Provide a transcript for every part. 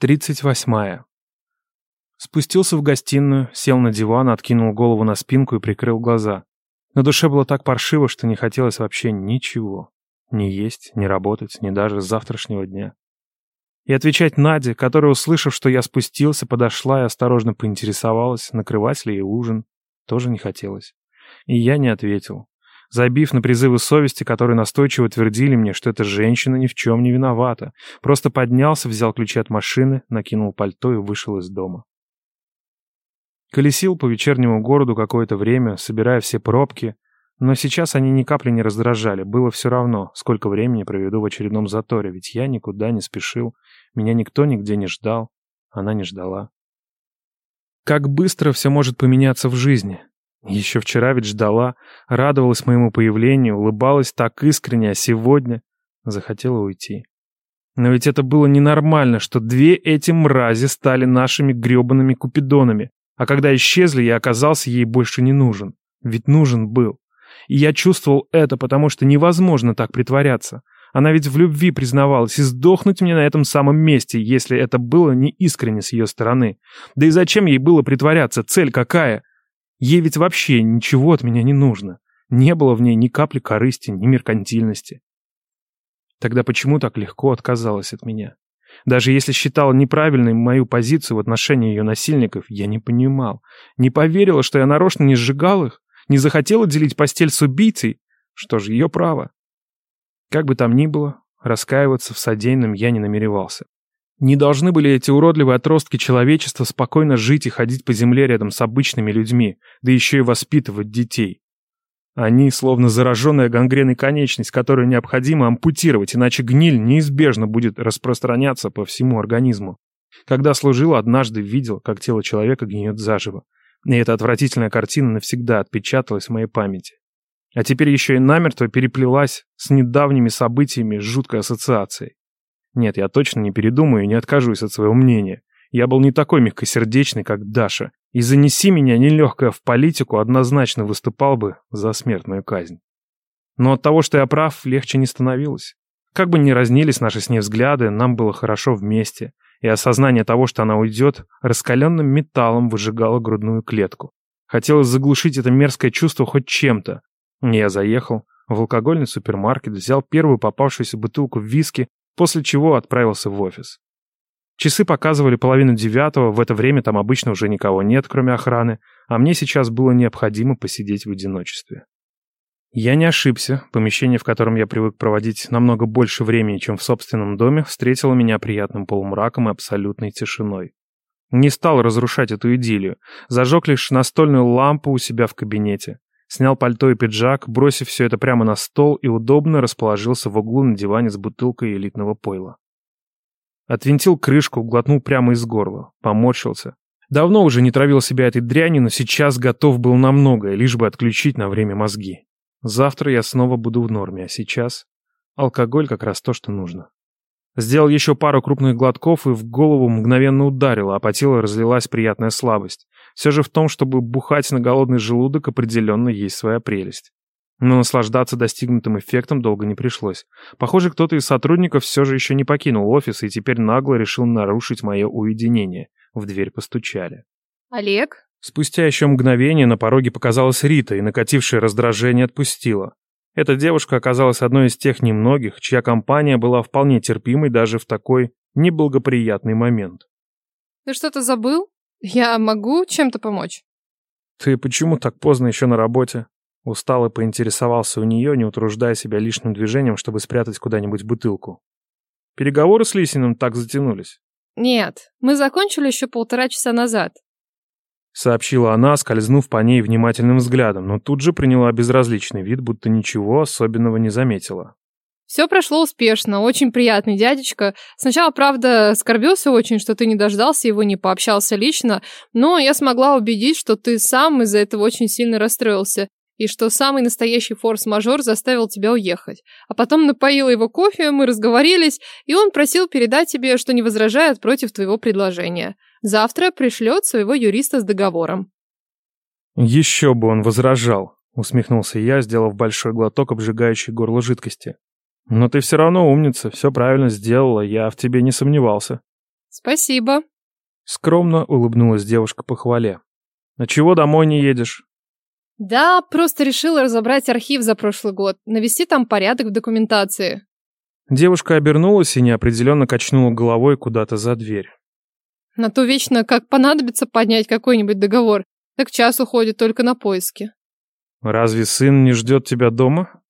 Тридцать восьмая. Спустился в гостиную, сел на диван, откинул голову на спинку и прикрыл глаза. На душе было так паршиво, что не хотелось вообще ничего. Ни есть, ни работать, ни даже с завтрашнего дня. И отвечать Наде, которая, услышав, что я спустился, подошла и осторожно поинтересовалась, накрывать ли ей ужин, тоже не хотелось. И я не ответил, забив на призывы совести, которые настойчиво твердили мне, что эта женщина ни в чем не виновата. Просто поднялся, взял ключи от машины, накинул пальто и вышел из дома. Колесил по вечернему городу какое-то время, собирая все пробки, но сейчас они ни капли не раздражали, было все равно, сколько времени проведу в очередном заторе, ведь я никуда не спешил, меня никто нигде не ждал, она не ждала. Как быстро все может поменяться в жизни. Еще вчера ведь ждала, радовалась моему появлению, улыбалась так искренне, а сегодня захотела уйти. Но ведь это было ненормально, что две эти мрази стали нашими гребаными купидонами, а когда исчезли, я оказался ей больше не нужен. Ведь нужен был. И я чувствовал это, потому что невозможно так притворяться. Она ведь в любви признавалась, и сдохнуть мне на этом самом месте, если это было не искренне с ее стороны. Да и зачем ей было притворяться? Цель какая? Ей ведь вообще ничего от меня не нужно. Не было в ней ни капли корысти, ни меркантильности. Тогда почему так легко отказалась от меня? Даже если считала неправильной мою позицию в отношении ее насильников, я не понимал. Не поверила, что я нарочно не сжигал их, не захотела делить постель с убийцей. Что же, ее право. Как бы там ни было, раскаиваться в содеянном я не намеревался. Не должны были эти уродливые отростки человечества спокойно жить и ходить по земле рядом с обычными людьми, да еще и воспитывать детей. Они словно зараженная гангреной конечность, которую необходимо ампутировать, иначе гниль неизбежно будет распространяться по всему организму. Когда служил, однажды видел, как тело человека гниет заживо. И эта отвратительная картина навсегда отпечаталась в моей памяти. А теперь еще и намертво переплелась с недавними событиями жуткой ассоциацией. Нет, я точно не передумаю и не откажусь от своего мнения. Я был не такой мягкосердечный, как Даша, и занеси меня нелегкая в политику, однозначно выступал бы за смертную казнь. Но от того, что я прав, легче не становилось. Как бы ни разнились наши с ней взгляды, нам было хорошо вместе, и осознание того, что она уйдет, раскаленным металлом выжигало грудную клетку. Хотелось заглушить это мерзкое чувство хоть чем-то, я заехал в алкогольный супермаркет, взял первую попавшуюся бутылку виски, после чего отправился в офис. Часы показывали половину девятого, в это время там обычно уже никого нет, кроме охраны, а мне сейчас было необходимо посидеть в одиночестве. Я не ошибся, помещение, в котором я привык проводить намного больше времени, чем в собственном доме, встретило меня приятным полумраком и абсолютной тишиной. Не стал разрушать эту идиллию, зажег лишь настольную лампу у себя в кабинете. Снял пальто и пиджак, бросив все это прямо на стол и удобно расположился в углу на диване с бутылкой элитного пойла. Отвинтил крышку, глотнул прямо из горла, поморщился. Давно уже не травил себя этой дрянью, но сейчас готов был на многое, лишь бы отключить на время мозги. Завтра я снова буду в норме, а сейчас алкоголь как раз то, что нужно. Сделал еще пару крупных глотков, и в голову мгновенно ударило, а по телу разлилась приятная слабость. Все же в том, чтобы бухать на голодный желудок, определенно есть своя прелесть. Но наслаждаться достигнутым эффектом долго не пришлось. Похоже, кто-то из сотрудников все же еще не покинул офис и теперь нагло решил нарушить мое уединение. В дверь постучали. «Олег?» Спустя еще мгновение на пороге показалась Рита и накатившее раздражение отпустила. Эта девушка оказалась одной из тех немногих, чья компания была вполне терпимой даже в такой неблагоприятный момент. «Ты что-то забыл? Я могу чем-то помочь?» «Ты почему так поздно еще на работе?» Устал и поинтересовался у нее, не утруждая себя лишним движением, чтобы спрятать куда-нибудь бутылку. Переговоры с Лисиным так затянулись. «Нет, мы закончили еще полтора часа назад сообщила она, скользнув по ней внимательным взглядом, но тут же приняла безразличный вид, будто ничего особенного не заметила. Все прошло успешно, очень приятный дядечка. Сначала, правда, скорбился очень, что ты не дождался его, не пообщался лично, но я смогла убедить, что ты сам из-за этого очень сильно расстроился, и что самый настоящий форс-мажор заставил тебя уехать. А потом напоила его кофе, мы разговорились, и он просил передать тебе, что не возражает против твоего предложения. Завтра пришлет своего юриста с договором. Еще бы он возражал, усмехнулся я, сделав большой глоток обжигающей горло жидкости. Но ты все равно умница, все правильно сделала, я в тебе не сомневался. Спасибо. Скромно улыбнулась девушка по хвале. А чего домой не едешь? Да, просто решила разобрать архив за прошлый год, навести там порядок в документации. Девушка обернулась и неопределенно качнула головой куда-то за дверь. На то вечно, как понадобится поднять какой-нибудь договор, так час уходит только на поиски. Разве сын не ждет тебя дома?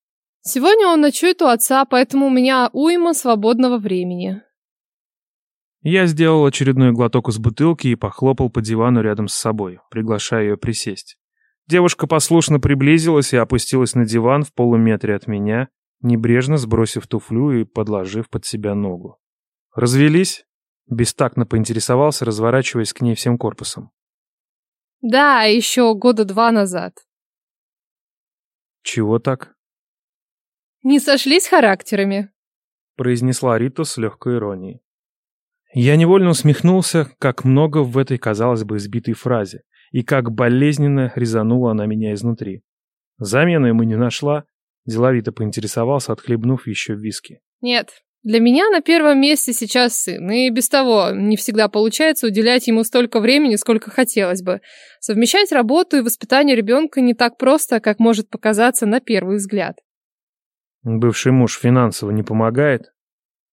Сегодня он ночует у отца, поэтому у меня уйма свободного времени. Я сделал очередной глоток из бутылки и похлопал по дивану рядом с собой, приглашая ее присесть. Девушка послушно приблизилась и опустилась на диван в полуметре от меня, небрежно сбросив туфлю и подложив под себя ногу. «Развелись?» — бестактно поинтересовался, разворачиваясь к ней всем корпусом. Да, еще года два назад. «Чего так?» Не сошлись характерами, произнесла Рита с легкой иронией. Я невольно усмехнулся, как много в этой, казалось бы, избитой фразе, и как болезненно резанула она меня изнутри. Замены ему не нашла, деловито поинтересовался, отхлебнув еще виски. Нет, для меня на первом месте сейчас сын, и без того не всегда получается уделять ему столько времени, сколько хотелось бы. Совмещать работу и воспитание ребенка не так просто, как может показаться на первый взгляд. Бывший муж финансово не помогает?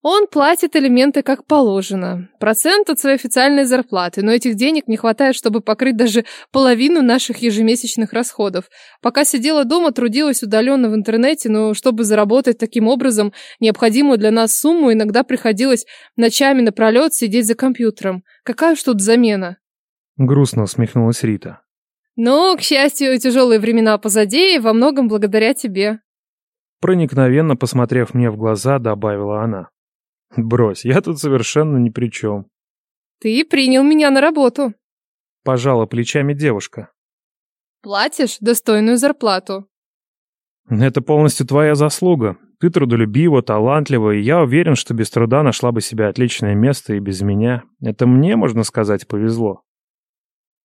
Он платит элементы как положено. Процент от своей официальной зарплаты, но этих денег не хватает, чтобы покрыть даже половину наших ежемесячных расходов. Пока сидела дома, трудилась удаленно в интернете, но чтобы заработать таким образом необходимую для нас сумму, иногда приходилось ночами напролет сидеть за компьютером. Какая уж тут замена? Грустно усмехнулась Рита. Но, к счастью, тяжелые времена позади, и во многом благодаря тебе. Проникновенно посмотрев мне в глаза, добавила она. «Брось, я тут совершенно ни при чем». «Ты принял меня на работу». Пожала плечами девушка. «Платишь достойную зарплату». «Это полностью твоя заслуга. Ты трудолюбива, талантлива, и я уверен, что без труда нашла бы себе отличное место и без меня. Это мне, можно сказать, повезло».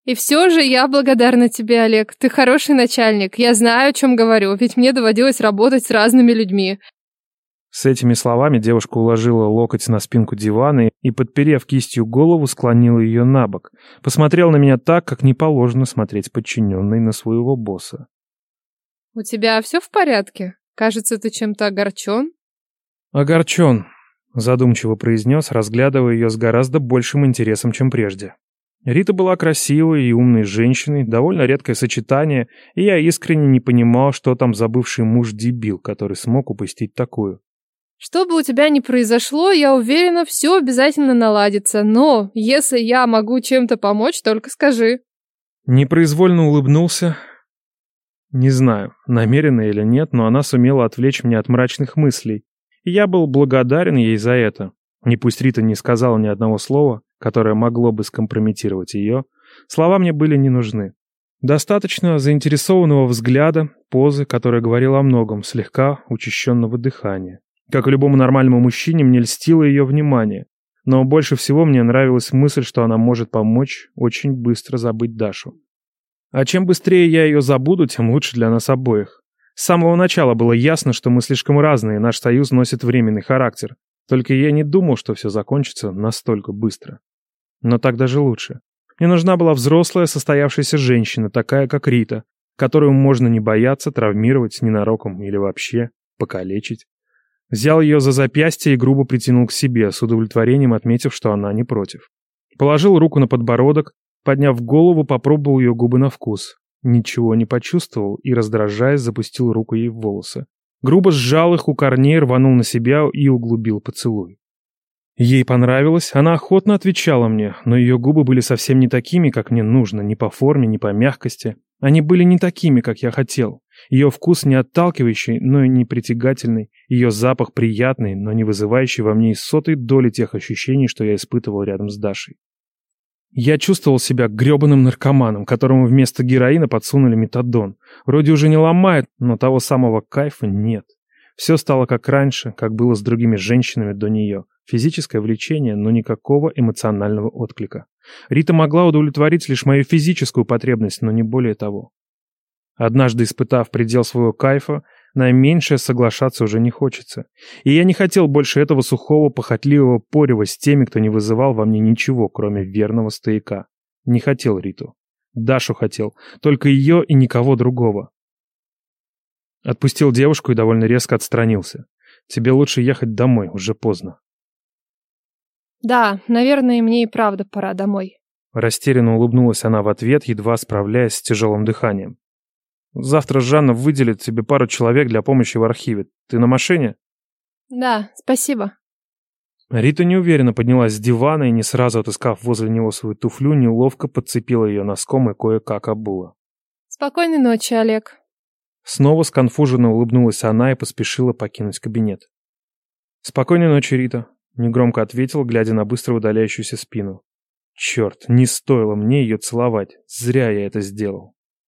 И все же я благодарна тебе, Олег. Ты хороший начальник. Я знаю, о чем говорю, ведь мне доводилось работать с разными людьми. С этими словами девушка уложила локоть на спинку дивана и, подперев кистью голову, склонила ее на бок. Посмотрел на меня так, как не положено смотреть подчиненный на своего босса. «У тебя все в порядке? Кажется, ты чем-то огорчен?» «Огорчен», — задумчиво произнес, разглядывая ее с гораздо большим интересом, чем прежде. Рита была красивой и умной женщиной, довольно редкое сочетание, и я искренне не понимал, что там за бывший муж-дебил, который смог упустить такую. Что бы у тебя ни произошло, я уверена, все обязательно наладится, но если я могу чем-то помочь, только скажи. Непроизвольно улыбнулся. Не знаю, намеренно или нет, но она сумела отвлечь меня от мрачных мыслей, и я был благодарен ей за это. Не пусть Рита не сказала ни одного слова, которое могло бы скомпрометировать ее, слова мне были не нужны. Достаточно заинтересованного взгляда, позы, которая говорила о многом, слегка учащенного дыхания. Как и любому нормальному мужчине, мне льстило ее внимание. Но больше всего мне нравилась мысль, что она может помочь очень быстро забыть Дашу. А чем быстрее я ее забуду, тем лучше для нас обоих. С самого начала было ясно, что мы слишком разные, наш союз носит временный характер. Только я не думал, что все закончится настолько быстро. Но так даже лучше. Мне нужна была взрослая, состоявшаяся женщина, такая как Рита, которую можно не бояться травмировать ненароком или вообще покалечить. Взял ее за запястье и грубо притянул к себе, с удовлетворением отметив, что она не против. Положил руку на подбородок, подняв голову, попробовал ее губы на вкус. Ничего не почувствовал и, раздражаясь, запустил руку ей в волосы. Грубо сжал их у корней, рванул на себя и углубил поцелуй. Ей понравилось, она охотно отвечала мне, но ее губы были совсем не такими, как мне нужно, ни по форме, ни по мягкости. Они были не такими, как я хотел. Ее вкус не отталкивающий, но и не притягательный. Ее запах приятный, но не вызывающий во мне и сотой доли тех ощущений, что я испытывал рядом с Дашей. Я чувствовал себя грёбаным наркоманом, которому вместо героина подсунули метадон. Вроде уже не ломает, но того самого кайфа нет. Все стало как раньше, как было с другими женщинами до нее. Физическое влечение, но никакого эмоционального отклика. Рита могла удовлетворить лишь мою физическую потребность, но не более того. Однажды испытав предел своего кайфа, На меньшее соглашаться уже не хочется. И я не хотел больше этого сухого, похотливого порева с теми, кто не вызывал во мне ничего, кроме верного стояка. Не хотел Риту. Дашу хотел. Только ее и никого другого. Отпустил девушку и довольно резко отстранился. Тебе лучше ехать домой, уже поздно. Да, наверное, мне и правда пора домой. Растерянно улыбнулась она в ответ, едва справляясь с тяжелым дыханием. Завтра Жанна выделит тебе пару человек для помощи в архиве. Ты на машине? Да, спасибо. Рита неуверенно поднялась с дивана и, не сразу отыскав возле него свою туфлю, неловко подцепила ее носком и кое-как обула. Спокойной ночи, Олег. Снова сконфуженно улыбнулась она и поспешила покинуть кабинет. «Спокойной ночи, Рита», — негромко ответил, глядя на быстро удаляющуюся спину. «Черт, не стоило мне ее целовать. Зря я это сделал».